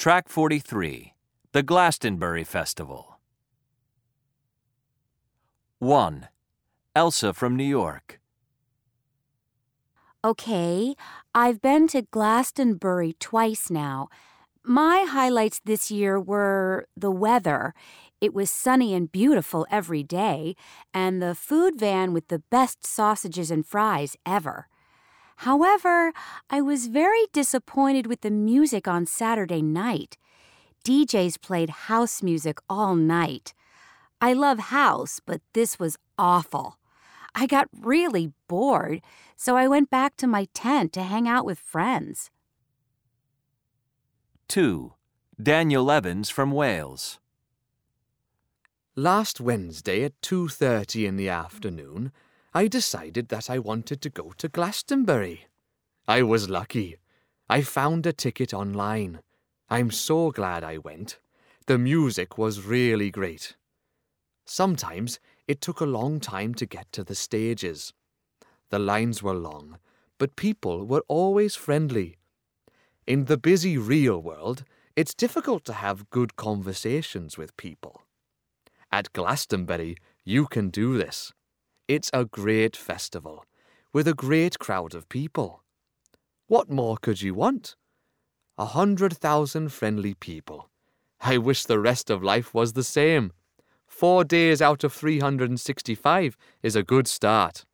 Track 43 The Glastonbury Festival. 1. Elsa from New York. Okay, I've been to Glastonbury twice now. My highlights this year were the weather. It was sunny and beautiful every day, and the food van with the best sausages and fries ever. However, I was very disappointed with the music on Saturday night. DJs played house music all night. I love house, but this was awful. I got really bored, so I went back to my tent to hang out with friends. 2. Daniel Evans from Wales. Last Wednesday at 2:30 in the afternoon, I decided that I wanted to go to Glastonbury. I was lucky. I found a ticket online. I'm so glad I went. The music was really great. Sometimes it took a long time to get to the stages. The lines were long, but people were always friendly. In the busy real world, it's difficult to have good conversations with people. At Glastonbury, you can do this. It's a great festival with a great crowd of people. What more could you want? A hundred thousand friendly people. I wish the rest of life was the same. Four days out of 365 is a good start.